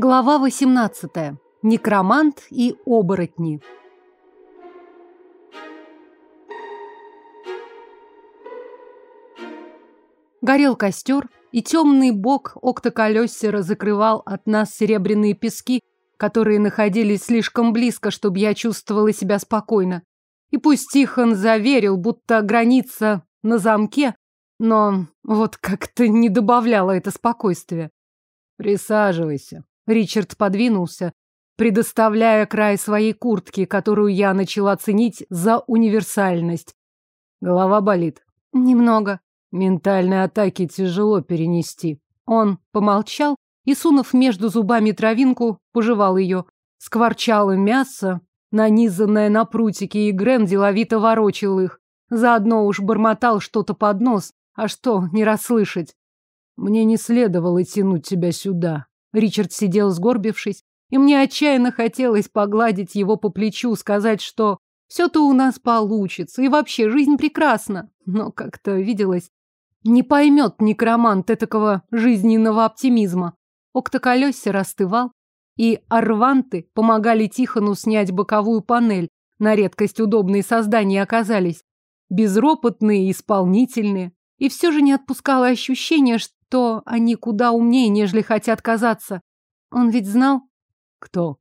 Глава 18. Некромант и оборотни. Горел костер, и темный бок октоколесера закрывал от нас серебряные пески, которые находились слишком близко, чтобы я чувствовала себя спокойно. И пусть Тихон заверил, будто граница на замке, но вот как-то не добавляло это спокойствия. Присаживайся. Ричард подвинулся, предоставляя край своей куртки, которую я начала ценить за универсальность. Голова болит. Немного. Ментальные атаки тяжело перенести. Он помолчал и, сунув между зубами травинку, пожевал ее. Скворчало мясо, нанизанное на прутики, и Грэм деловито ворочил их. Заодно уж бормотал что-то под нос, а что не расслышать. Мне не следовало тянуть тебя сюда. Ричард сидел сгорбившись, и мне отчаянно хотелось погладить его по плечу, сказать, что все-то у нас получится, и вообще жизнь прекрасна. Но как-то виделось, не поймет некромант этакого жизненного оптимизма. Октоколесер остывал, и арванты помогали Тихону снять боковую панель. На редкость удобные создания оказались. Безропотные, исполнительные. И все же не отпускало ощущение, что они куда умнее, нежели хотят казаться. Он ведь знал? Кто?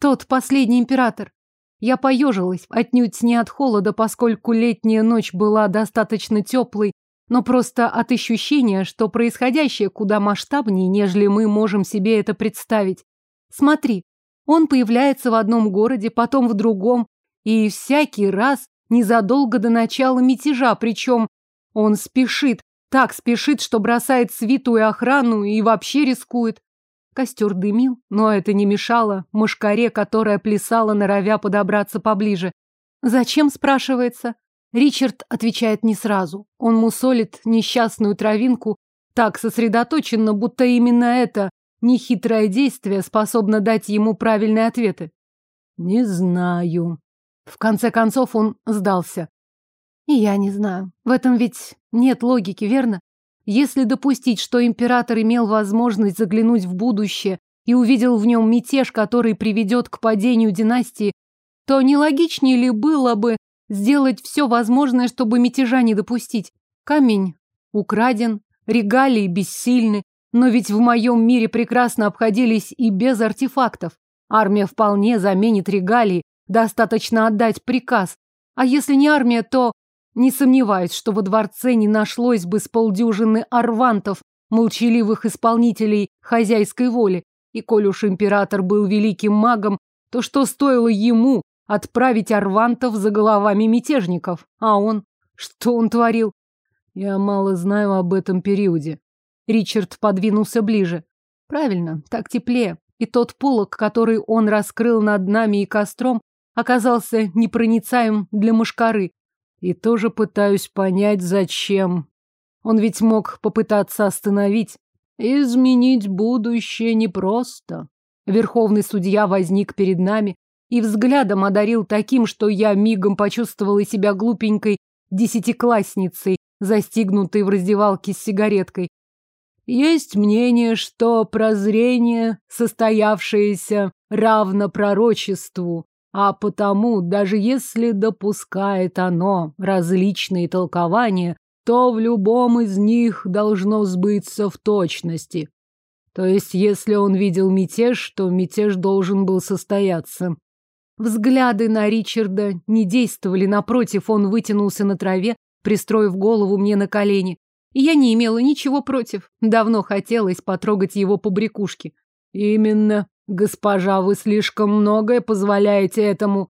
Тот последний император. Я поежилась, отнюдь не от холода, поскольку летняя ночь была достаточно теплой, но просто от ощущения, что происходящее куда масштабнее, нежели мы можем себе это представить. Смотри, он появляется в одном городе, потом в другом, и всякий раз незадолго до начала мятежа, причем он спешит, так спешит, что бросает свиту и охрану и вообще рискует. Костер дымил, но это не мешало мошкаре, которая плясала, норовя подобраться поближе. Зачем, спрашивается? Ричард отвечает не сразу. Он мусолит несчастную травинку так сосредоточенно, будто именно это нехитрое действие способно дать ему правильные ответы. Не знаю. В конце концов он сдался. Я не знаю. В этом ведь нет логики, верно? Если допустить, что император имел возможность заглянуть в будущее и увидел в нем мятеж, который приведет к падению династии, то нелогичнее ли было бы сделать все возможное, чтобы мятежа не допустить. Камень украден, регалии бессильны, но ведь в моем мире прекрасно обходились и без артефактов. Армия вполне заменит регалии, достаточно отдать приказ. А если не армия, то не сомневаюсь, что во дворце не нашлось бы с полдюжины арвантов, молчаливых исполнителей хозяйской воли. И коль уж император был великим магом, то что стоило ему отправить арвантов за головами мятежников. А он? Что он творил? Я мало знаю об этом периоде. Ричард подвинулся ближе. Правильно, так теплее. И тот полог, который он раскрыл над нами и костром, оказался непроницаем для мушкары. И тоже пытаюсь понять, зачем. Он ведь мог попытаться остановить. Изменить будущее непросто. Верховный судья возник перед нами, и взглядом одарил таким, что я мигом почувствовала себя глупенькой десятиклассницей, застигнутой в раздевалке с сигареткой. Есть мнение, что прозрение, состоявшееся, равно пророчеству, а потому, даже если допускает оно различные толкования, то в любом из них должно сбыться в точности. То есть, если он видел мятеж, то мятеж должен был состояться. Взгляды на Ричарда не действовали, напротив, он вытянулся на траве, пристроив голову мне на колени. И я не имела ничего против. Давно хотелось потрогать его по брякушке. Именно, госпожа, вы слишком многое позволяете этому.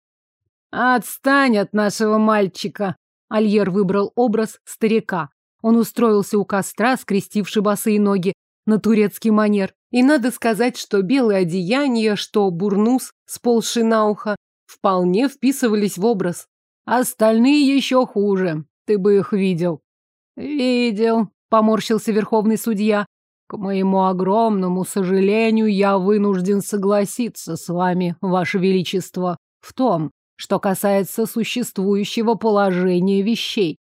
Отстань от нашего мальчика. Альер выбрал образ старика. Он устроился у костра, скрестивши босые ноги, на турецкий манер. И надо сказать, что белые одеяния, что бурнус, сползший на ухо, вполне вписывались в образ. Остальные еще хуже. Ты бы их видел. Видел, поморщился верховный судья. К моему огромному сожалению, я вынужден согласиться с вами, ваше величество, в том, что касается существующего положения вещей.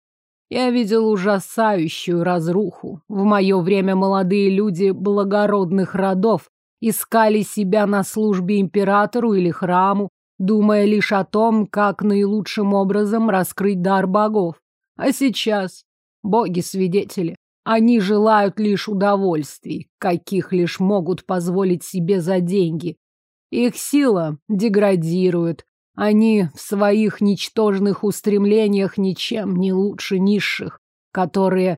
Я видел ужасающую разруху. В мое время молодые люди благородных родов искали себя на службе императору или храму, думая лишь о том, как наилучшим образом раскрыть дар богов. А сейчас боги-свидетели. Они желают лишь удовольствий, каких лишь могут позволить себе за деньги. Их сила деградирует. Они в своих ничтожных устремлениях ничем не лучше низших, которые...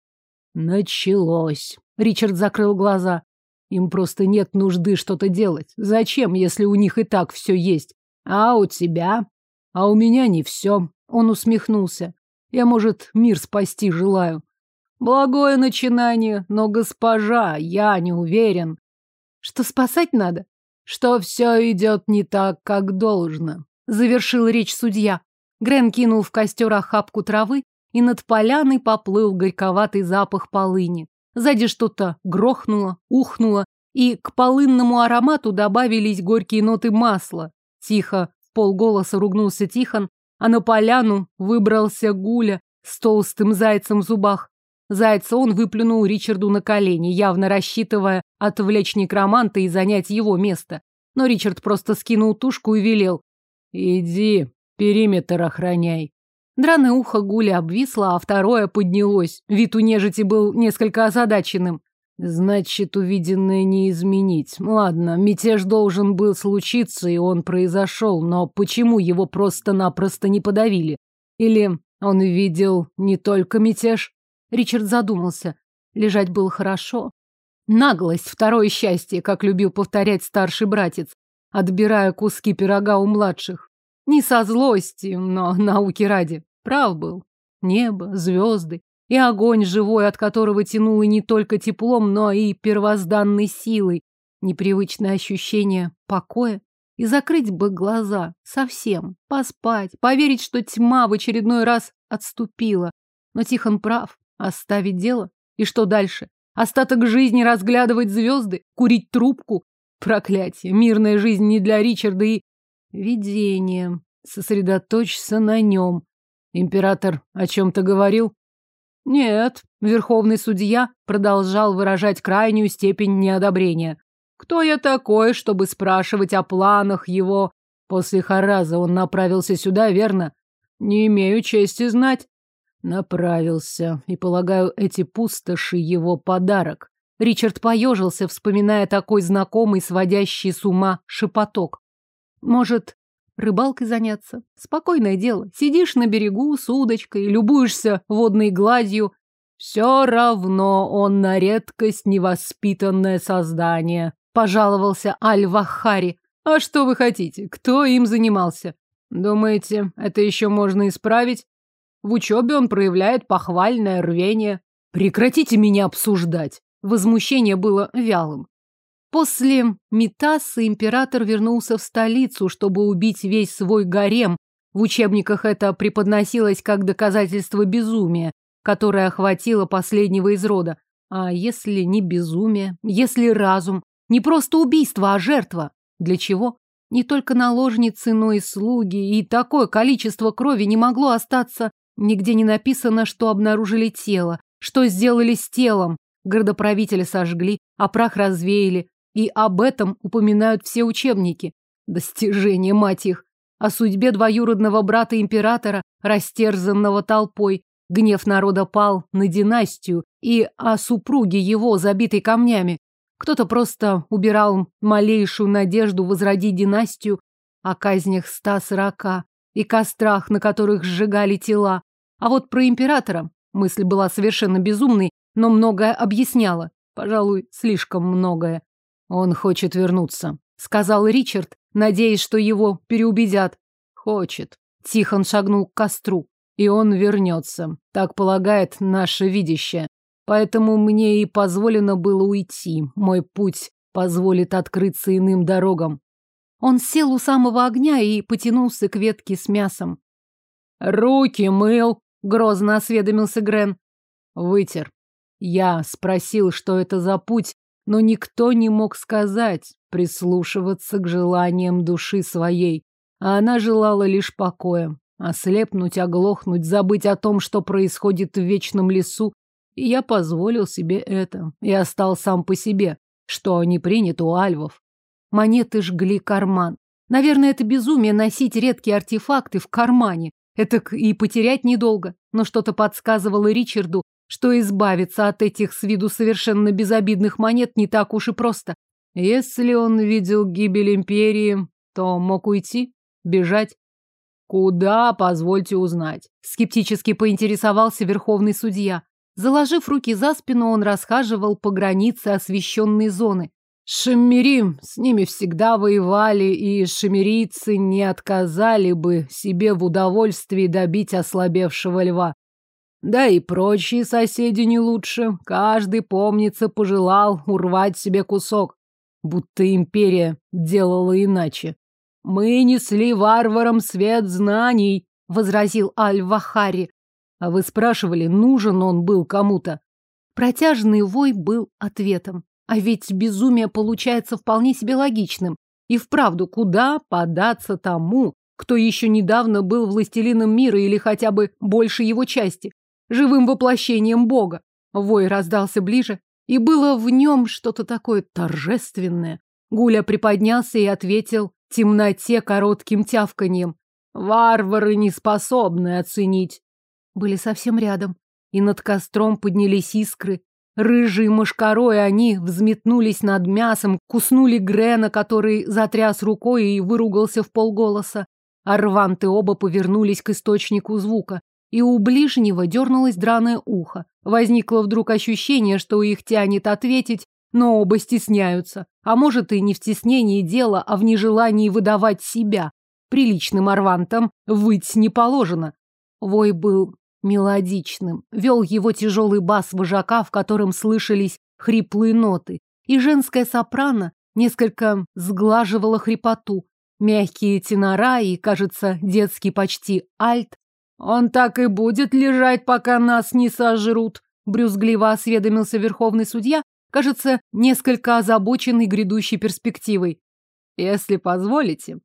Началось. Ричард закрыл глаза. Им просто нет нужды что-то делать. Зачем, если у них и так все есть? А у тебя? А у меня не все. Он усмехнулся. Я, может, мир спасти желаю. Благое начинание, но, госпожа, я не уверен. Что спасать надо? Что все идет не так, как должно. Завершил речь судья. Грен кинул в костер охапку травы, и над поляной поплыл горьковатый запах полыни. Сзади что-то грохнуло, ухнуло, и к полынному аромату добавились горькие ноты масла. Тихо, в полголоса ругнулся Тихон, а на поляну выбрался Гуля с толстым зайцем в зубах. Зайца он выплюнул Ричарду на колени, явно рассчитывая отвлечь некроманта и занять его место. Но Ричард просто скинул тушку и велел. «Иди, периметр охраняй». Драное ухо Гули обвисло, а второе поднялось. Вид у нежити был несколько озадаченным. Значит, увиденное не изменить. Ладно, мятеж должен был случиться, и он произошел, но почему его просто-напросто не подавили? Или он видел не только мятеж? Ричард задумался. Лежать было хорошо. Наглость, второе счастье, как любил повторять старший братец, отбирая куски пирога у младших. Не со злостью, но науки ради. Прав был. Небо, звезды и огонь живой, от которого тянуло не только теплом, но и первозданной силой. Непривычное ощущение покоя. И закрыть бы глаза совсем, поспать, поверить, что тьма в очередной раз отступила. Но Тихон прав. Оставить дело? И что дальше? Остаток жизни разглядывать звезды? Курить трубку? Проклятие. Мирная жизнь не для Ричарда и... Видение. Сосредоточься на нем. Император о чем-то говорил? Нет. Верховный судья продолжал выражать крайнюю степень неодобрения. Кто я такой, чтобы спрашивать о планах его? После Хараза он направился сюда, верно? Не имею чести знать. Направился. И, полагаю, эти пустоши его подарок. Ричард поежился, вспоминая такой знакомый, сводящий с ума шепоток. Может, рыбалкой заняться? Спокойное дело. Сидишь на берегу с удочкой, любуешься водной гладью. Все равно он на редкость невоспитанное создание. Пожаловался Аль-Вахари. А что вы хотите? Кто им занимался? Думаете, это еще можно исправить? В учебе он проявляет похвальное рвение. Прекратите меня обсуждать. Возмущение было вялым. После Митаса император вернулся в столицу, чтобы убить весь свой гарем. В учебниках это преподносилось как доказательство безумия, которое охватило последнего из рода. А если не безумие, если разум, не просто убийство, а жертва? Для чего? Не только наложницы, но и слуги, и такое количество крови не могло остаться Нигде не написано, что обнаружили тело, что сделали с телом. Городоправителя сожгли, а прах развеяли. И об этом упоминают все учебники. Достижение, мать их. О судьбе двоюродного брата императора, растерзанного толпой. Гнев народа пал на династию и о супруге его, забитой камнями. Кто-то просто убирал малейшую надежду возродить династию о казнях ста сорока и кострах, на которых сжигали тела. А вот про императора мысль была совершенно безумной, но многое объясняла. Пожалуй, слишком многое. Он хочет вернуться, сказал Ричард, надеясь, что его переубедят. Хочет. Тихон шагнул к костру. И он вернется. Так полагает наше видящее. Поэтому мне и позволено было уйти. Мой путь позволит открыться иным дорогам. Он сел у самого огня и потянулся к ветке с мясом. «Руки мыл!» Грозно осведомился Грен. Вытер. Я спросил, что это за путь, но никто не мог сказать, прислушиваться к желаниям души своей. А она желала лишь покоя. Ослепнуть, оглохнуть, забыть о том, что происходит в вечном лесу. И я позволил себе это. И остался сам по себе, что не принято у альвов. Монеты жгли карман. Наверное, это безумие носить редкие артефакты в кармане. Это и потерять недолго. Но что-то подсказывало Ричарду, что избавиться от этих с виду совершенно безобидных монет не так уж и просто. Если он видел гибель империи, то мог уйти, бежать. Куда, позвольте узнать. Скептически поинтересовался верховный судья. Заложив руки за спину, он расхаживал по границе освещенной зоны. Шаммери с ними всегда воевали, и шамерийцы не отказали бы себе в удовольствии добить ослабевшего льва. Да и прочие соседи не лучше. Каждый, помнится, пожелал урвать себе кусок. Будто империя делала иначе. Мы несли варварам свет знаний, возразил Аль-Вахари. А вы спрашивали, нужен он был кому-то? Протяжный вой был ответом. А ведь безумие получается вполне себе логичным. И вправду, куда податься тому, кто еще недавно был властелином мира или хотя бы больше его части, живым воплощением Бога? Вой раздался ближе, и было в нем что-то такое торжественное. Гуля приподнялся и ответил темноте коротким тявканьем. Варвары не способны оценить. Были совсем рядом, и над костром поднялись искры. Рыжие мошкарой они взметнулись над мясом, куснули Грена, который затряс рукой и выругался в полголоса. Арванты оба повернулись к источнику звука, и у ближнего дернулось драное ухо. Возникло вдруг ощущение, что их тянет ответить, но оба стесняются. А может, и не в стеснении дела, а в нежелании выдавать себя. Приличным арвантам выть не положено. Вой был мелодичным. Вел его тяжелый бас вожака, в котором слышались хриплые ноты. И женская сопрано несколько сглаживала хрипоту. Мягкие тенора и, кажется, детский почти альт. «Он так и будет лежать, пока нас не сожрут», брюзгливо осведомился верховный судья, кажется, несколько озабоченный грядущей перспективой. Если позволите.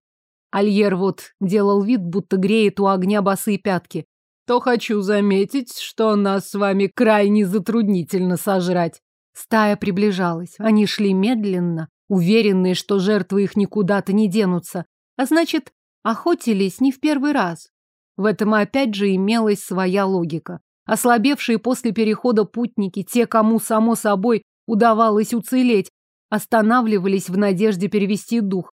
Альер вот делал вид, будто греет у огня босые пятки. То хочу заметить, что нас с вами крайне затруднительно сожрать. Стая приближалась. Они шли медленно, уверенные, что жертвы их никуда-то не денутся. А значит, охотились не в первый раз. В этом опять же имелась своя логика. Ослабевшие после перехода путники, те, кому, само собой, удавалось уцелеть, останавливались в надежде перевести дух.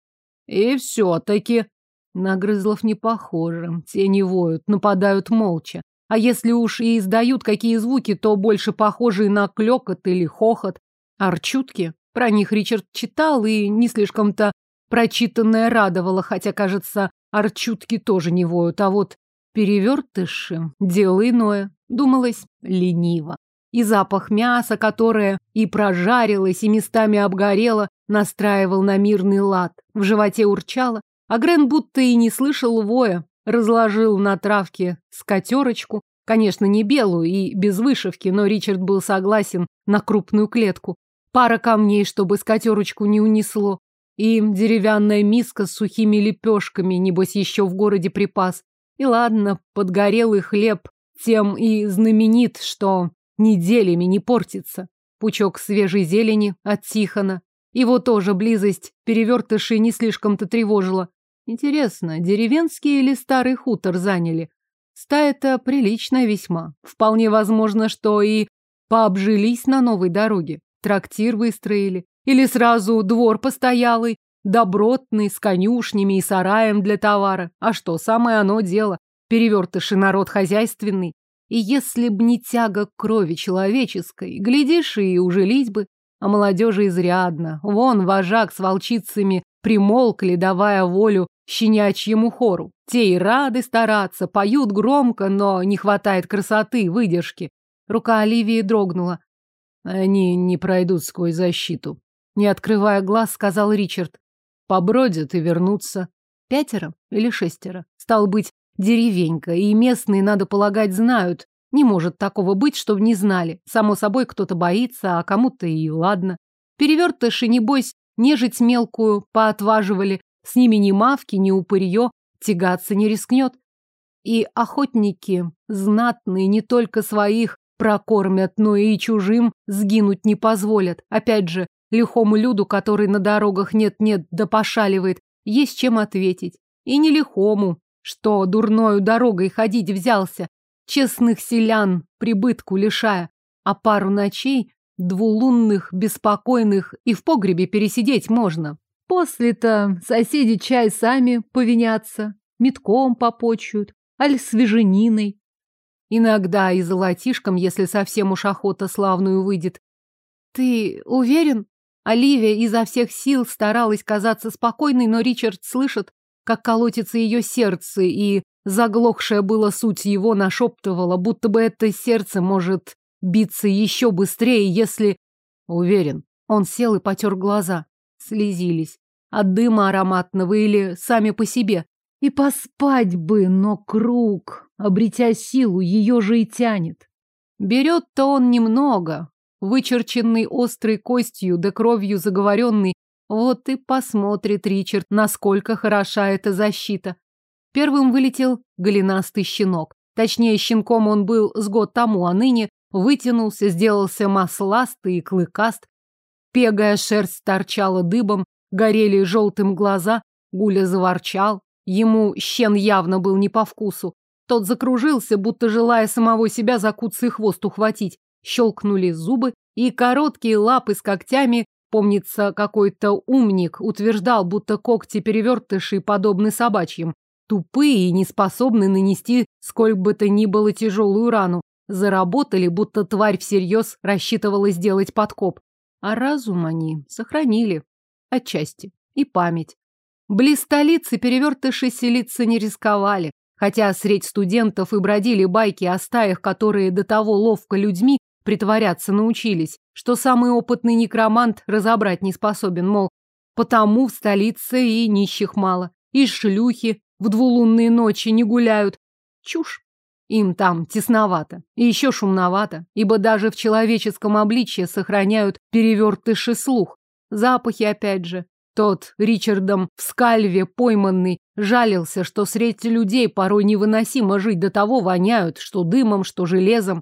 И все-таки... На грызлов не похоже. Те не воют, нападают молча. А если уж и издают какие звуки, то больше похожие на клёкот или хохот. Арчутки. Про них Ричард читал и не слишком-то прочитанное радовало, хотя, кажется, арчутки тоже не воют, а вот перевертыши – дело иное. Думалось лениво и запах мяса, которое и прожарилось, и местами обгорело, настраивал на мирный лад. В животе урчало, а Грен будто и не слышал воя, разложил на травке скатерочку, конечно, не белую и без вышивки, но Ричард был согласен на крупную клетку. Пара камней, чтобы скатерочку не унесло, и деревянная миска с сухими лепешками, небось еще в городе припас. И ладно, подгорелый хлеб тем и знаменит, что неделями не портится. Пучок свежей зелени от Тихона. Его тоже близость перевертышей не слишком-то тревожила. Интересно, деревенский или старый хутор заняли? Стая-то приличная весьма. Вполне возможно, что и пообжились на новой дороге. Трактир выстроили. Или сразу двор постоялый, добротный, с конюшнями и сараем для товара. А что, самое оно дело. Перевертыши народ хозяйственный. И если б не тяга крови человеческой, глядишь, и ужились бы. А молодежи изрядно. Вон вожак с волчицами примолкли, давая волю щенячьему хору. Те и рады стараться, поют громко, но не хватает красоты, выдержки. Рука Оливии дрогнула. Они не пройдут сквозь защиту. Не открывая глаз, сказал Ричард. Побродят и вернутся. Пятеро или шестеро? Стал быть, Деревенька, и местные, надо полагать, знают. Не может такого быть, чтобы не знали. Само собой, кто-то боится, а кому-то и ладно. Перевертыши, небось, нежить мелкую поотваживали. С ними ни мавки, ни упырье тягаться не рискнет. И охотники, знатные, не только своих прокормят, но и чужим сгинуть не позволят. Опять же, Лихому люду, который на дорогах нет-нет да пошаливает, есть чем ответить. И не лихому, что дурною дорогой ходить взялся, честных селян прибытку лишая, а пару ночей двулунных, беспокойных и в погребе пересидеть можно. После-то соседи чай сами повинятся, метком попочуют, аль свежениной. Иногда и золотишком, если совсем уж охота славную выйдет. Ты уверен? Оливия изо всех сил старалась казаться спокойной, но Ричард слышит, как колотится ее сердце, и заглохшая была суть его нашептывала, будто бы это сердце может биться еще быстрее, если... Уверен. Он сел и потер глаза. Слезились. От дыма ароматного или сами по себе. И поспать бы, но круг, обретя силу, ее же и тянет. Берет-то он немного, вычерченный острой костью да кровью заговоренный. Вот и посмотрит Ричард, насколько хороша эта защита. Первым вылетел голенастый щенок. Точнее, щенком он был с год тому, а ныне вытянулся, сделался масластый и клыкаст. Пегая шерсть торчала дыбом, горели желтым глаза, Гуля заворчал. Ему щен явно был не по вкусу. Тот закружился, будто желая самого себя за куцый хвост ухватить. Щелкнули зубы, и короткие лапы с когтями, помнится, какой-то умник утверждал, будто когти перевертышей подобны собачьим, тупые и не способны нанести сколь бы то ни было тяжелую рану. Заработали, будто тварь всерьез рассчитывала сделать подкоп. А разум они сохранили. Отчасти. И память. Близ столицы перевертыши селиться не рисковали, хотя средь студентов и бродили байки о стаях, которые до того ловко людьми притворяться научились, что самый опытный некромант разобрать не способен, мол, потому в столице и нищих мало, и шлюхи в двулунные ночи не гуляют. Чушь. Им там тесновато и еще шумновато, ибо даже в человеческом обличье сохраняют перевертыши слух. Запахи опять же. Тот Ричардом в скальве пойманный жалился, что среди людей порой невыносимо жить, до того воняют, что дымом, что железом.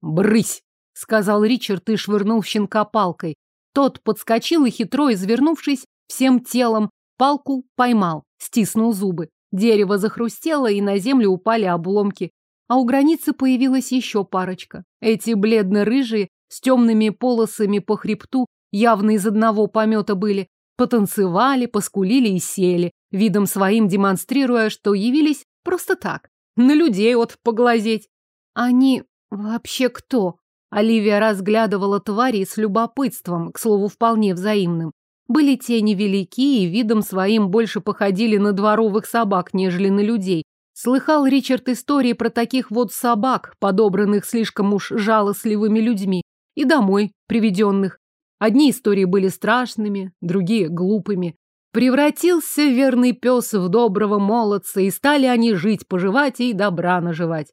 «Брысь!» — сказал Ричард и швырнул щенка палкой. Тот подскочил и, хитро извернувшись всем телом, палку поймал, стиснул зубы. Дерево захрустело, и на землю упали обломки а у границы появилась еще парочка. Эти бледно-рыжие, с темными полосами по хребту, явно из одного помета были, потанцевали, поскулили и сели, видом своим демонстрируя, что явились просто так, на людей от поглазеть. Они вообще кто? Оливия разглядывала твари с любопытством, к слову, вполне взаимным. Были тени велики и видом своим больше походили на дворовых собак, нежели на людей, Слыхал Ричард истории про таких вот собак, подобранных слишком уж жалостливыми людьми, и домой приведенных. Одни истории были страшными, другие — глупыми. Превратился верный пес в доброго молодца, и стали они жить, поживать и добра наживать.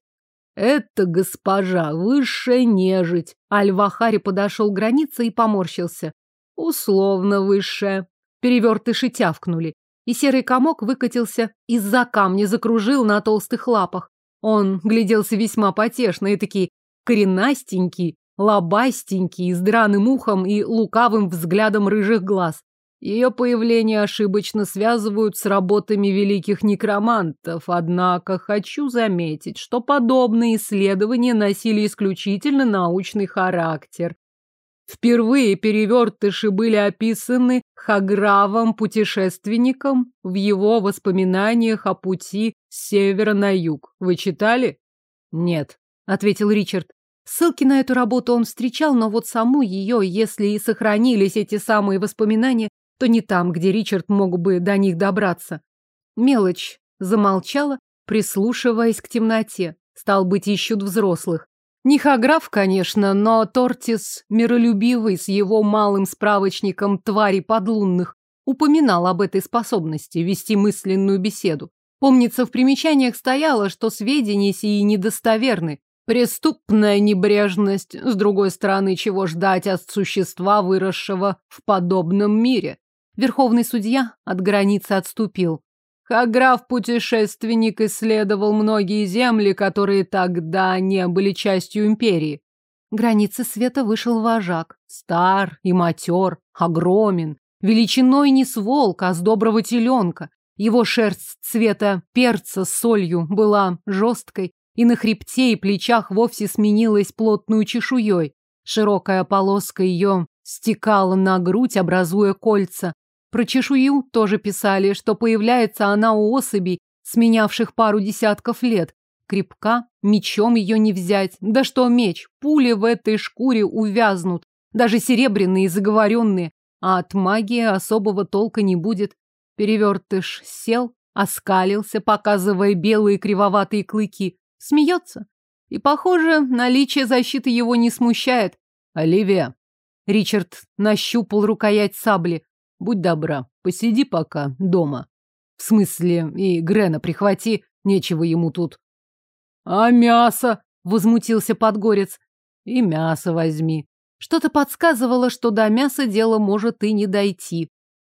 Это, госпожа, высшая нежить. Альвахари подошел к границе и поморщился. Условно высшая. Перевертыши тявкнули и серый комок выкатился из-за камня, закружил на толстых лапах. Он гляделся весьма потешно и такие коренастенький, лобастенький, с драным ухом и лукавым взглядом рыжих глаз. Ее появление ошибочно связывают с работами великих некромантов, однако хочу заметить, что подобные исследования носили исключительно научный характер. Впервые перевертыши были описаны Хагравом-путешественником в его воспоминаниях о пути с севера на юг. Вы читали? Нет, ответил Ричард. Ссылки на эту работу он встречал, но вот саму ее, если и сохранились эти самые воспоминания, то не там, где Ричард мог бы до них добраться. Мелочь замолчала, прислушиваясь к темноте. Стал быть, ищут взрослых. Не Хаграф, конечно, но Тортис, миролюбивый, с его малым справочником тварей подлунных, упоминал об этой способности вести мысленную беседу. Помнится, в примечаниях стояло, что сведения сии недостоверны. Преступная небрежность, с другой стороны, чего ждать от существа, выросшего в подобном мире. Верховный судья от границы отступил. Хаграф-путешественник исследовал многие земли, которые тогда не были частью империи. Границы света вышел вожак. Стар и матер, огромен, величиной не с волка, а с доброго теленка. Его шерсть цвета перца с солью была жесткой, и на хребте и плечах вовсе сменилась плотную чешуей. Широкая полоска ее стекала на грудь, образуя кольца. Про чешую тоже писали, что появляется она у особей, сменявших пару десятков лет. Крепка, мечом ее не взять. Да что меч, пули в этой шкуре увязнут, даже серебряные заговоренные, а от магии особого толка не будет. Перевертыш сел, оскалился, показывая белые кривоватые клыки. Смеется. И, похоже, наличие защиты его не смущает. Оливия. Ричард нащупал рукоять сабли. Будь добра, посиди пока дома. В смысле, и Грена прихвати, нечего ему тут. А мясо? Возмутился подгорец. И мясо возьми. Что-то подсказывало, что до мяса дело может и не дойти.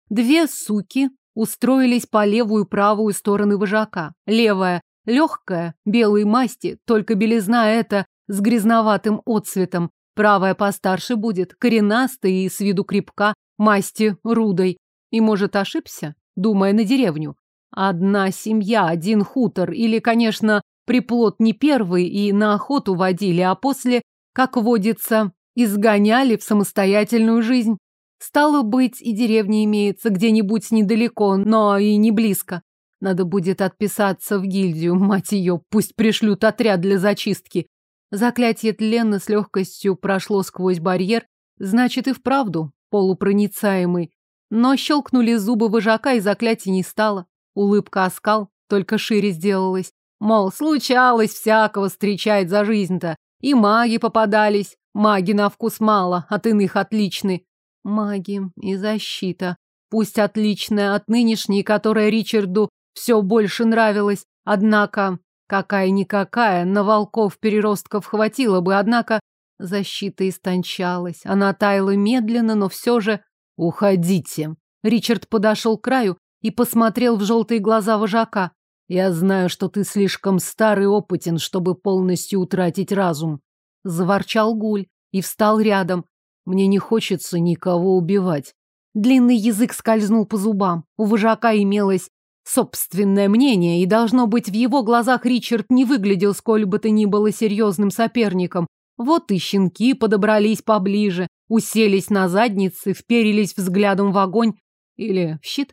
Две суки устроились по левую и правую стороны вожака. Левая легкая, белой масти, только белизна эта с грязноватым отцветом. Правая постарше будет, коренастая и с виду крепка, масти рудой. И, может, ошибся, думая на деревню. Одна семья, один хутор, или, конечно, приплод не первый и на охоту водили, а после, как водится, изгоняли в самостоятельную жизнь. Стало быть, и деревня имеется где-нибудь недалеко, но и не близко. Надо будет отписаться в гильдию, мать ее, пусть пришлют отряд для зачистки. Заклятие тлена с легкостью прошло сквозь барьер, значит и вправду полупроницаемый. Но щелкнули зубы вожака, и заклятие не стало. Улыбка оскал, только шире сделалась. Мол, случалось всякого встречать за жизнь-то. И маги попадались. Маги на вкус мало, от иных отличны. Маги и защита. Пусть отличная от нынешней, которая Ричарду все больше нравилась. Однако, какая-никакая, на волков-переростков хватило бы, однако защита истончалась. Она таяла медленно, но все же... «Уходите!» Ричард подошел к краю и посмотрел в желтые глаза вожака. «Я знаю, что ты слишком стар и опытен, чтобы полностью утратить разум». Заворчал гуль и встал рядом. «Мне не хочется никого убивать». Длинный язык скользнул по зубам. У вожака имелось собственное мнение, и, должно быть, в его глазах Ричард не выглядел сколь бы то ни было серьезным соперником. Вот и щенки подобрались поближе, уселись на задницы, вперились взглядом в огонь или в щит.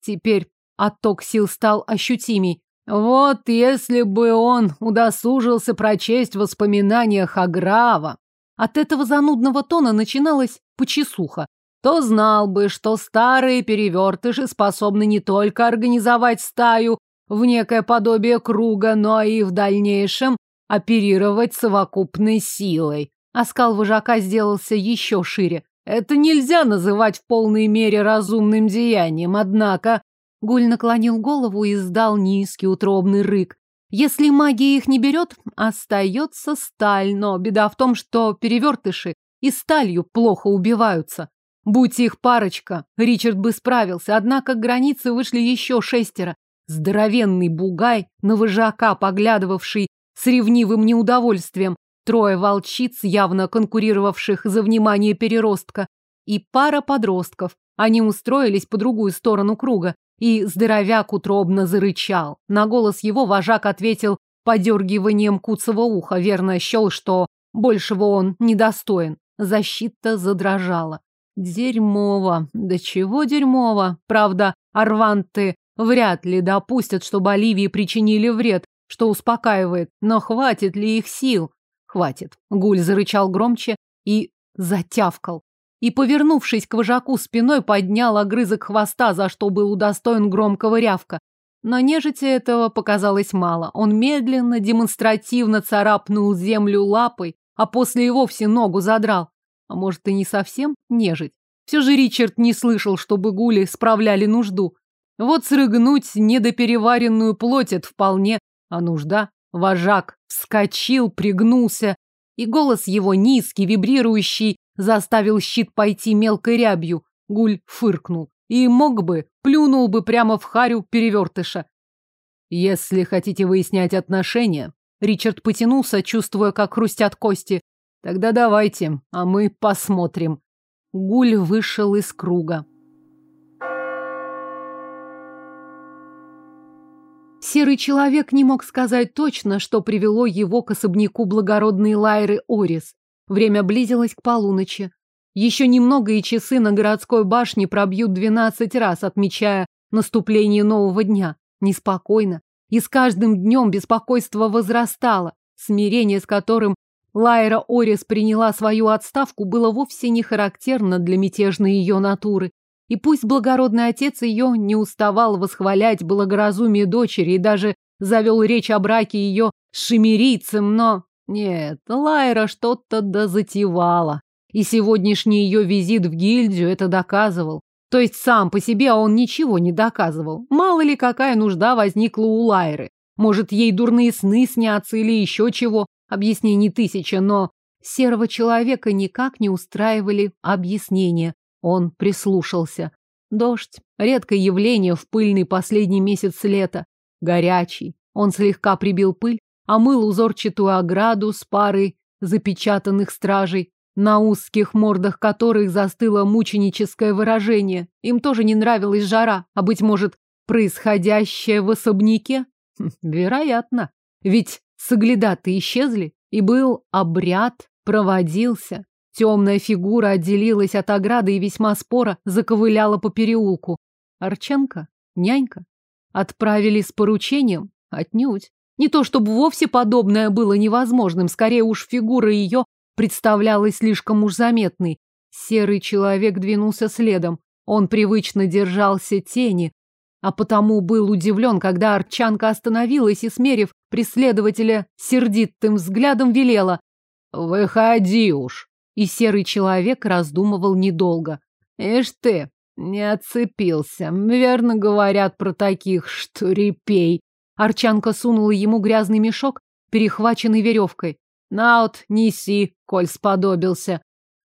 Теперь отток сил стал ощутимей. Вот если бы он удосужился прочесть в воспоминаниях Аграва. От этого занудного тона начиналась почесуха то знал бы, что старые перевертыши способны не только организовать стаю в некое подобие круга, но и в дальнейшем оперировать совокупной силой. Оскал вожака сделался еще шире. Это нельзя называть в полной мере разумным деянием, однако... Гуль наклонил голову и издал низкий утробный рык. Если магия их не берет, остается сталь, но беда в том, что перевертыши и сталью плохо убиваются. Будь их парочка, Ричард бы справился, однако к границе вышли еще шестеро. Здоровенный бугай, на вожака поглядывавший с ревнивым неудовольствием, трое волчиц, явно конкурировавших за внимание переростка, и пара подростков. Они устроились по другую сторону круга, и здоровяк утробно зарычал. На голос его вожак ответил подергиванием куцого уха, верно счел, что большего он недостоин. Защита задрожала. Дерьмово. Да чего дерьмово. Правда, арванты вряд ли допустят, чтобы Оливии причинили вред, что успокаивает. Но хватит ли их сил? Хватит. Гуль зарычал громче и затявкал. И, повернувшись к вожаку спиной, поднял огрызок хвоста, за что был удостоен громкого рявка. Но нежити этого показалось мало. Он медленно, демонстративно царапнул землю лапой, а после и вовсе ногу задрал. А может, и не совсем нежить. Все же Ричард не слышал, чтобы гули справляли нужду. Вот срыгнуть недопереваренную плоть это вполне, а нужда. Вожак вскочил, пригнулся, и голос его низкий, вибрирующий, заставил щит пойти мелкой рябью. Гуль фыркнул. И мог бы, плюнул бы прямо в харю перевертыша. Если хотите выяснять отношения, Ричард потянулся, чувствуя, как хрустят кости, Тогда давайте, а мы посмотрим. Гуль вышел из круга. Серый человек не мог сказать точно, что привело его к особняку благородной Лайры Орис. Время близилось к полуночи. Еще немного и часы на городской башне пробьют двенадцать раз, отмечая наступление нового дня. Неспокойно. И с каждым днем беспокойство возрастало. Смирение, с которым Лайра Орис приняла свою отставку, было вовсе не характерно для мятежной ее натуры. И пусть благородный отец ее не уставал восхвалять благоразумие дочери и даже завел речь о браке ее с шемерийцем, но... Нет, Лайра что-то дозатевала. И сегодняшний ее визит в гильдию это доказывал. То есть сам по себе он ничего не доказывал. Мало ли какая нужда возникла у Лайры. Может, ей дурные сны снятся или еще чего. Объяснений тысяча, но серого человека никак не устраивали объяснения. Он прислушался. Дождь. Редкое явление в пыльный последний месяц лета. Горячий. Он слегка прибил пыль, омыл узорчатую ограду с парой запечатанных стражей, на узких мордах которых застыло мученическое выражение. Им тоже не нравилась жара, а, быть может, происходящее в особняке? Хм, вероятно. Ведь соглядаты исчезли, и был обряд, проводился. Темная фигура отделилась от ограды и весьма спора заковыляла по переулку. Арченко? Нянька? Отправили с поручением? Отнюдь. Не то чтобы вовсе подобное было невозможным, скорее уж фигура ее представлялась слишком уж заметной. Серый человек двинулся следом. Он привычно держался тени, а потому был удивлен, когда Арчанка остановилась и, смерив преследователя сердитым взглядом, велела «Выходи уж!» И серый человек раздумывал недолго. Ишь ты, не отцепился. Верно говорят про таких, что репей. Арчанка сунула ему грязный мешок, перехваченный веревкой. Наут, неси, коль сподобился.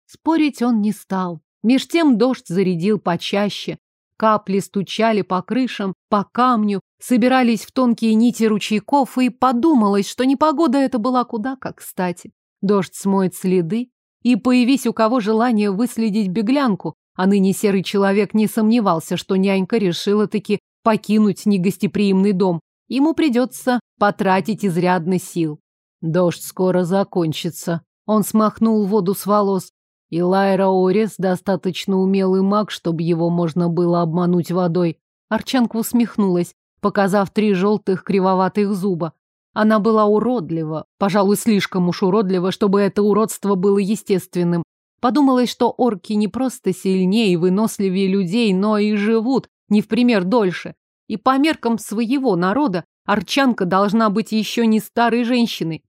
Спорить он не стал. Меж тем дождь зарядил почаще. Капли стучали по крышам, по камню, собирались в тонкие нити ручейков, и подумалось, что непогода это была куда как кстати. Дождь смоет следы, и появись у кого желание выследить беглянку, а ныне серый человек не сомневался, что нянька решила таки покинуть негостеприимный дом. Ему придется потратить изрядно сил. Дождь скоро закончится. Он смахнул воду с волос. И Лайра Орес достаточно умелый маг, чтобы его можно было обмануть водой. Арчанка усмехнулась, показав три желтых кривоватых зуба. Она была уродлива, пожалуй, слишком уж уродлива, чтобы это уродство было естественным. Подумалось, что орки не просто сильнее и выносливее людей, но и живут не в пример дольше. И по меркам своего народа арчанка должна быть еще не старой женщиной.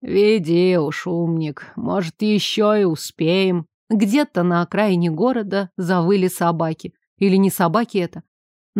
Веди уж, умник, может, еще и успеем. Где-то на окраине города завыли собаки. Или не собаки это?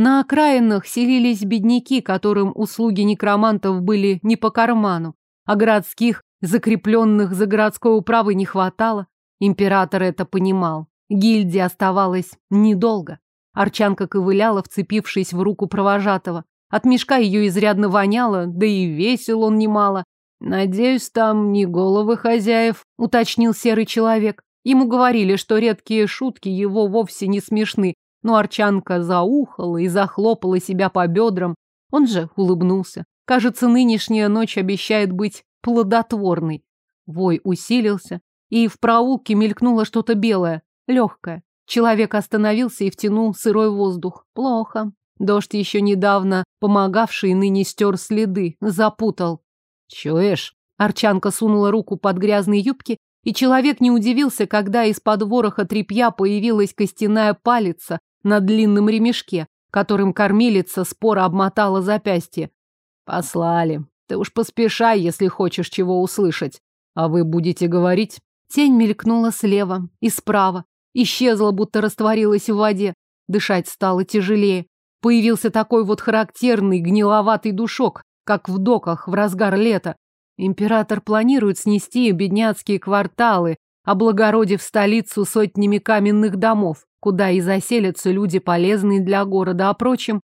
На окраинах селились бедняки, которым услуги некромантов были не по карману, а городских, закрепленных за городской управой, не хватало. Император это понимал. Гильдия оставалась недолго. Арчанка ковыляла, вцепившись в руку провожатого. От мешка ее изрядно воняло, да и весил он немало. «Надеюсь, там не головы хозяев», — уточнил серый человек. Ему говорили, что редкие шутки его вовсе не смешны, но Арчанка заухала и захлопала себя по бедрам. Он же улыбнулся. Кажется, нынешняя ночь обещает быть плодотворной. Вой усилился, и в проулке мелькнуло что-то белое, легкое. Человек остановился и втянул сырой воздух. Плохо. Дождь, еще недавно помогавший, ныне стер следы, запутал. «Чуешь?» Арчанка сунула руку под грязные юбки, и человек не удивился, когда из-под вороха тряпья появилась костяная палица на длинном ремешке, которым кормилица спора обмотала запястье. Послали. Ты уж поспешай, если хочешь чего услышать. А вы будете говорить? Тень мелькнула слева и справа. Исчезла, будто растворилась в воде. Дышать стало тяжелее. Появился такой вот характерный гниловатый душок, как в доках в разгар лета. Император планирует снести бедняцкие кварталы, облагородив столицу сотнями каменных домов куда и заселятся люди, полезные для города, а прочим,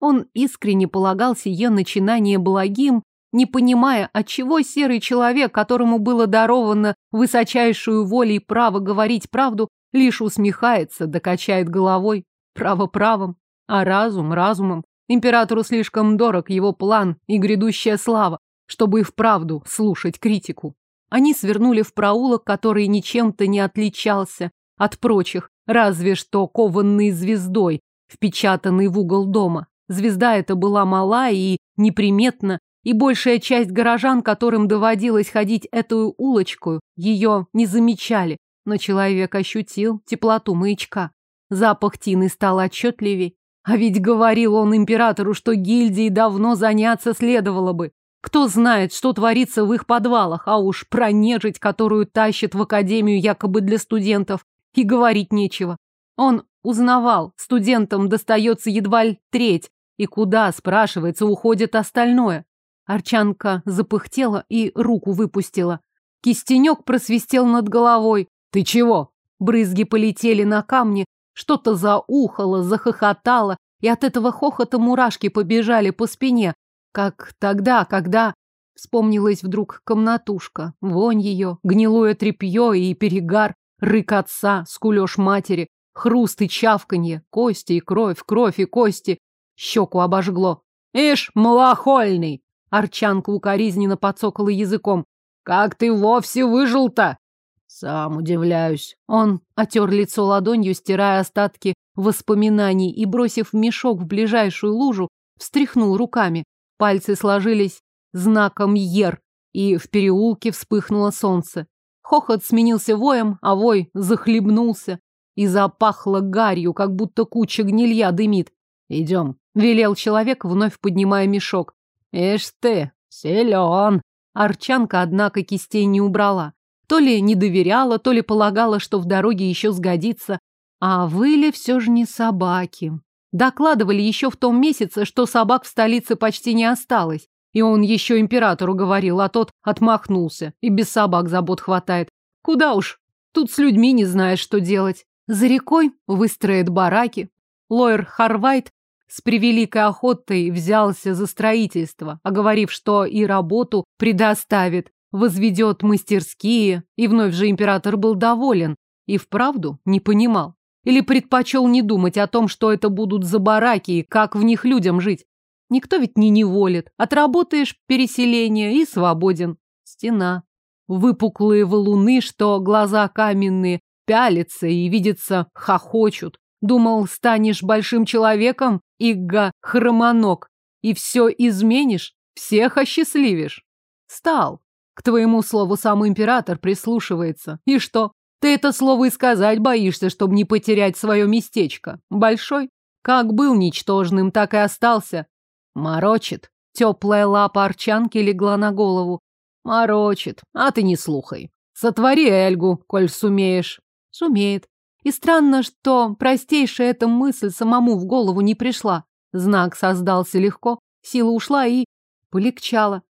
он искренне полагал сие начинание благим не понимая, отчего серый человек, которому было даровано высочайшую волю и право говорить правду, лишь усмехается, докачает головой. Право правом, а разум разумом. Императору слишком дорог его план и грядущая слава, чтобы и вправду слушать критику. Они свернули в проулок, который ничем-то не отличался от прочих, разве что кованной звездой, впечатанной в угол дома. Звезда эта была мала и неприметна, и большая часть горожан, которым доводилось ходить эту улочку, ее не замечали, но человек ощутил теплоту маячка. Запах тины стал отчетливей. А ведь говорил он императору, что гильдии давно заняться следовало бы. Кто знает, что творится в их подвалах, а уж про нежить, которую тащат в академию якобы для студентов, и говорить нечего. Он узнавал, студентам достается едва ли треть, и куда, спрашивается, уходит остальное. Арчанка запыхтела и руку выпустила. Кистенек просвистел над головой. «Ты чего?» Брызги полетели на камни, что-то заухало, захохотало, и от этого хохота мурашки побежали по спине, как тогда, когда... Вспомнилась вдруг комнатушка, вонь ее, гнилое тряпье и перегар, рык отца, скулеж матери, хруст и чавканье, кости и кровь, кровь и кости. Щеку обожгло. «Ишь, малохольный!» Арчанка укоризненно подсокала языком. «Как ты вовсе выжил-то?» «Сам удивляюсь». Он отер лицо ладонью, стирая остатки воспоминаний и, бросив мешок в ближайшую лужу, встряхнул руками. Пальцы сложились знаком «Ер», и в переулке вспыхнуло солнце. Хохот сменился воем, а вой захлебнулся и запахло гарью, как будто куча гнилья дымит. «Идем», — велел человек, вновь поднимая мешок. «Ишь ты, силен!» Арчанка, однако, кистей не убрала. То ли не доверяла, то ли полагала, что в дороге еще сгодится. А выли все же не собаки. Докладывали еще в том месяце, что собак в столице почти не осталось. И он еще императору говорил, а тот отмахнулся. И без собак забот хватает. Куда уж, тут с людьми не знаешь, что делать. За рекой выстроят бараки. Лоер Харвайт с превеликой охотой взялся за строительство, оговорив, что и работу предоставит, возведет мастерские, и вновь же император был доволен и вправду не понимал. Или предпочел не думать о том, что это будут за бараки и как в них людям жить. Никто ведь не неволит. Отработаешь переселение и свободен. Стена. Выпуклые валуны, что глаза каменные, пялятся и, видится, хохочут. Думал, станешь большим человеком, Игга хромоног, и все изменишь, всех осчастливишь. Стал. К твоему слову сам император прислушивается. И что? Ты это слово и сказать боишься, чтобы не потерять свое местечко. Большой? Как был ничтожным, так и остался. Морочит. Теплая лапа арчанки легла на голову. Морочит. А ты не слухай. Сотвори Эльгу, коль сумеешь. Сумеет. И странно, что простейшая эта мысль самому в голову не пришла. Знак создался легко, сила ушла и полегчала.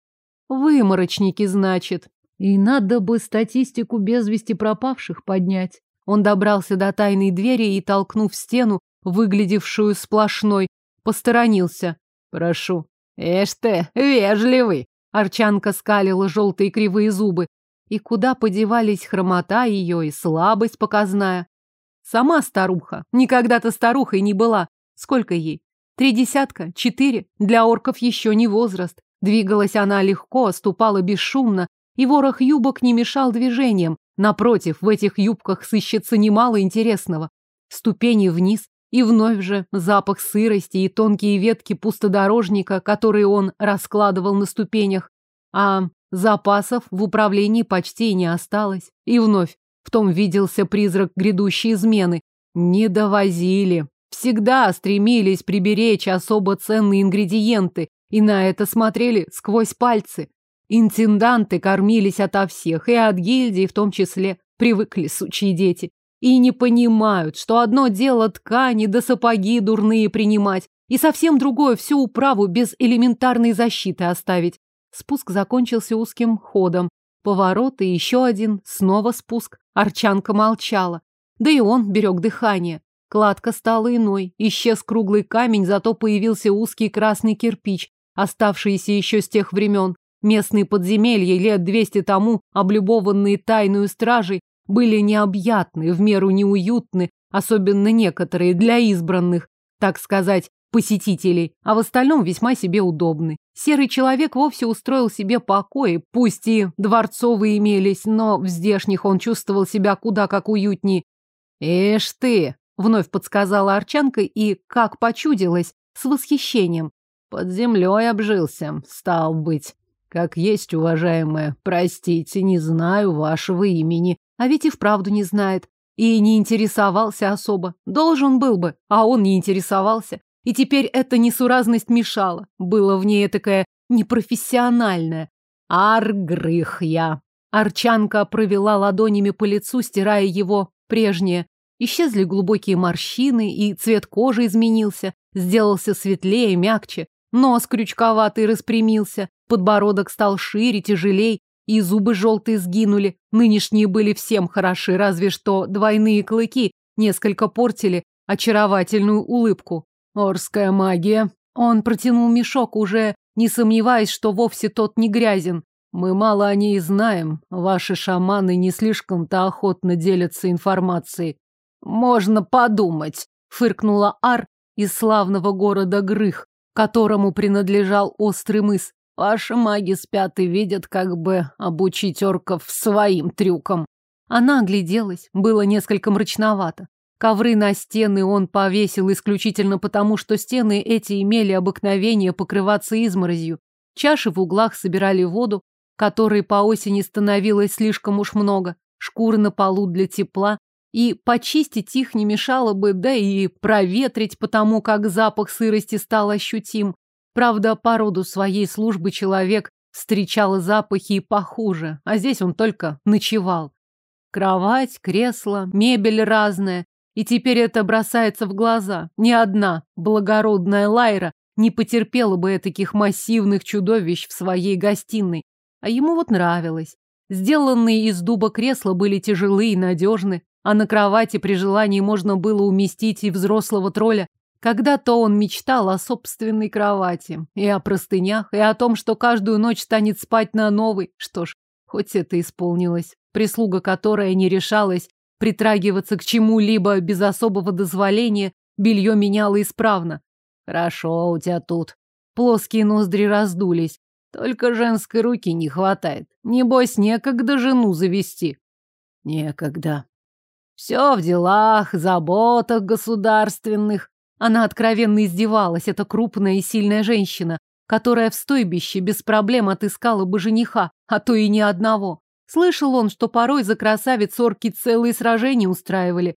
Выморочники, значит. И надо бы статистику без вести пропавших поднять. Он добрался до тайной двери и, толкнув стену, выглядевшую сплошной, посторонился. «Прошу». «Эш ты, вежливый!» Арчанка скалила желтые кривые зубы. И куда подевались хромота ее и слабость показная? Сама старуха. Никогда-то старухой не была. Сколько ей? Три десятка? Четыре? Для орков еще не возраст. Двигалась она легко, ступала бесшумно, и ворох юбок не мешал движениям. Напротив, в этих юбках сыщется немало интересного. Ступени вниз, и вновь же запах сырости и тонкие ветки пустодорожника, которые он раскладывал на ступенях. А запасов в управлении почти не осталось. И вновь в том виделся призрак грядущей измены. Не довозили. Всегда стремились приберечь особо ценные ингредиенты, и на это смотрели сквозь пальцы. Интенданты кормились ото всех, и от гильдии в том числе. Привыкли, сучьи дети. И не понимают, что одно дело ткани да сапоги дурные принимать, и совсем другое всю управу без элементарной защиты оставить. Спуск закончился узким ходом. Поворот и еще один, снова спуск. Арчанка молчала. Да и он берег дыхание. Кладка стала иной. Исчез круглый камень, зато появился узкий красный кирпич, оставшийся еще с тех времен. Местные подземелья, лет двести тому, облюбованные тайную стражей, были необъятны, в меру неуютны, особенно некоторые для избранных, так сказать, посетителей, а в остальном весьма себе удобны. Серый человек вовсе устроил себе покои, пусть и дворцовые имелись, но в здешних он чувствовал себя куда как уютнее. «Эш ты!» — вновь подсказала Арчанка и, как почудилась, с восхищением. «Под землей обжился, стал быть. Как есть, уважаемая, простите, не знаю вашего имени. А ведь и вправду не знает. И не интересовался особо. Должен был бы, а он не интересовался. И теперь эта несуразность мешала. Было в ней такая непрофессиональная. Аргрых я. Арчанка провела ладонями по лицу, стирая его прежнее. Исчезли глубокие морщины, и цвет кожи изменился, сделался светлее, мягче. Нос крючковатый распрямился, подбородок стал шире, тяжелей, и зубы желтые сгинули. Нынешние были всем хороши, разве что двойные клыки несколько портили очаровательную улыбку. Орская магия. Он протянул мешок, уже не сомневаясь, что вовсе тот не грязен. Мы мало о ней знаем. Ваши шаманы не слишком-то охотно делятся информацией. Можно подумать, фыркнула Ар из славного города Грых, которому принадлежал острый мыс. Ваши маги спят и видят, как бы обучить орков своим трюкам. Она огляделась, было несколько мрачновато. Ковры на стены он повесил исключительно потому, что стены эти имели обыкновение покрываться изморозью. Чаши в углах собирали воду, которой по осени становилось слишком уж много, шкуры на полу для тепла, и почистить их не мешало бы, да и проветрить, потому как запах сырости стал ощутим. Правда, по роду своей службы человек встречал запахи и похуже, а здесь он только ночевал. Кровать, кресло, мебель разная, и теперь это бросается в глаза. Ни одна благородная Лайра не потерпела бы таких массивных чудовищ в своей гостиной. А ему вот нравилось. Сделанные из дуба кресла были тяжелые и надежны, а на кровати при желании можно было уместить и взрослого тролля. Когда-то он мечтал о собственной кровати, и о простынях, и о том, что каждую ночь станет спать на новой. Что ж, хоть это исполнилось. Прислуга, которая не решалась притрагиваться к чему-либо без особого дозволения, белье меняло исправно. Хорошо у тебя тут. Плоские ноздри раздулись. Только женской руки не хватает. Небось, некогда жену завести. Некогда. Все в делах, заботах государственных. Она откровенно издевалась, эта крупная и сильная женщина, которая в стойбище без проблем отыскала бы жениха, а то и ни одного. Слышал он, что порой за красавиц орки целые сражения устраивали.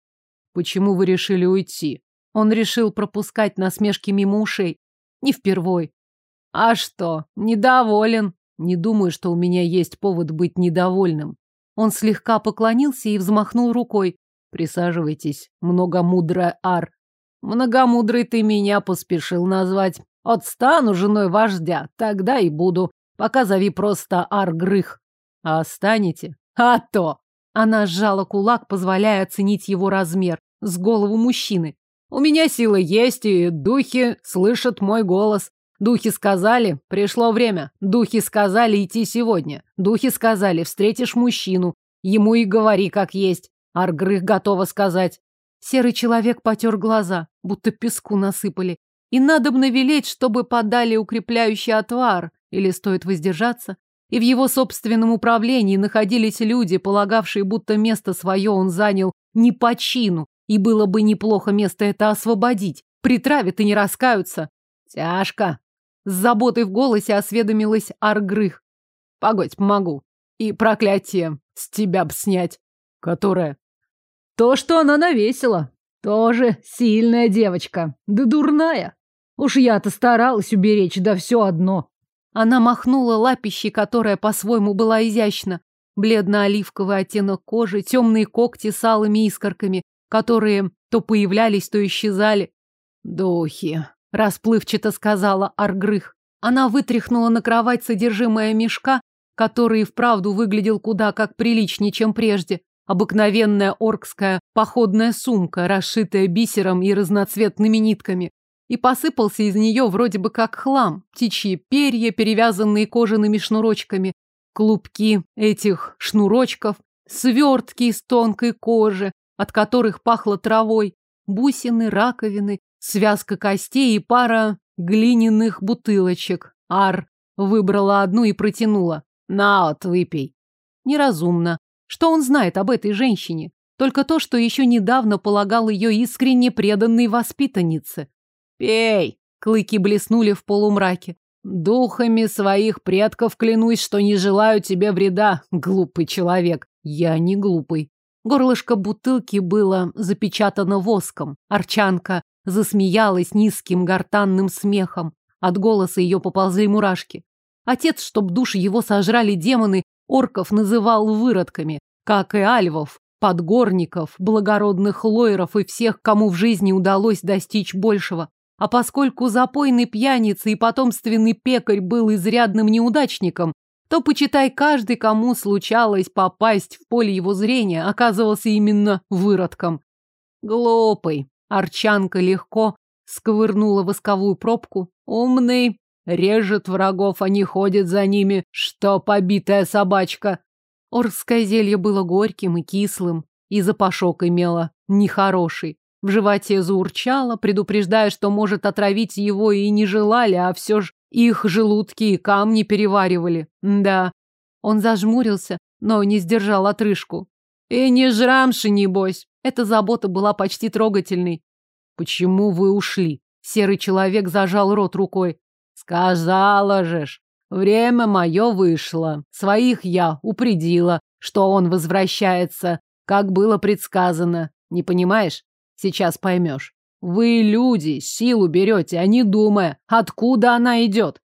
Почему вы решили уйти? Он решил пропускать насмешки мимо ушей. Не впервой. А что, недоволен? Не думаю, что у меня есть повод быть недовольным. Он слегка поклонился и взмахнул рукой. Присаживайтесь, многомудрая Ар. Многомудрый ты меня поспешил назвать. Отстану женой вождя, тогда и буду. Пока зови просто Аргрых. А станете? А то! Она сжала кулак, позволяя оценить его размер, с голову мужчины. У меня сила есть, и духи слышат мой голос. Духи сказали, пришло время. Духи сказали идти сегодня. Духи сказали, встретишь мужчину. Ему и говори, как есть. Аргрых готова сказать. Серый человек потер глаза, будто песку насыпали. И надо бы навелеть, чтобы подали укрепляющий отвар, или стоит воздержаться. И в его собственном управлении находились люди, полагавшие, будто место свое он занял не по чину, и было бы неплохо место это освободить. Притравят и не раскаются. Тяжко. С заботой в голосе осведомилась Аргрых. Погодь, помогу. И проклятие с тебя б снять. Которое? То, что она навесила. Тоже сильная девочка. Да дурная. Уж я-то старалась уберечь, да все одно. Она махнула лапищей, которая по-своему была изящна. Бледно-оливковый оттенок кожи, темные когти с алыми искорками, которые то появлялись, то исчезали. «Духи», — расплывчато сказала Аргрых. Она вытряхнула на кровать содержимое мешка, который вправду выглядел куда как приличнее, чем прежде. Обыкновенная оркская походная сумка, расшитая бисером и разноцветными нитками. и посыпался из нее вроде бы как хлам, птичьи перья, перевязанные кожаными шнурочками, клубки этих шнурочков, свертки из тонкой кожи, от которых пахло травой, бусины, раковины, связка костей и пара глиняных бутылочек. Ар выбрала одну и протянула. «На вот, выпей». Неразумно. Что он знает об этой женщине? Только то, что еще недавно полагал ее искренне преданной воспитаннице. «Пей!» — клыки блеснули в полумраке. «Духами своих предков клянусь, что не желаю тебе вреда, глупый человек. Я не глупый». Горлышко бутылки было запечатано воском. Арчанка засмеялась низким гортанным смехом. От голоса ее поползли мурашки. Отец, чтоб души его сожрали демоны, орков называл выродками, как и альвов, подгорников, благородных лойеров и всех, кому в жизни удалось достичь большего. А поскольку запойный пьяница и потомственный пекарь был изрядным неудачником, то, почитай, каждый, кому случалось попасть в поле его зрения, оказывался именно выродком. Глупый. Арчанка легко сковырнула восковую пробку. Умный. Режет врагов, а не ходит за ними, что побитая собачка. Орское зелье было горьким и кислым, и запашок имело нехороший. В животе заурчало, предупреждая, что может отравить его и не желали, а все ж их желудки и камни переваривали. Да, он зажмурился, но не сдержал отрыжку. И не жрамши, небось. Эта забота была почти трогательной. Почему вы ушли? Серый человек зажал рот рукой. Сказала же ж, время мое вышло. Своих я упредила, что он возвращается, как было предсказано. Не понимаешь? Сейчас поймешь. Вы, люди, силу берете, а не думая, откуда она идет.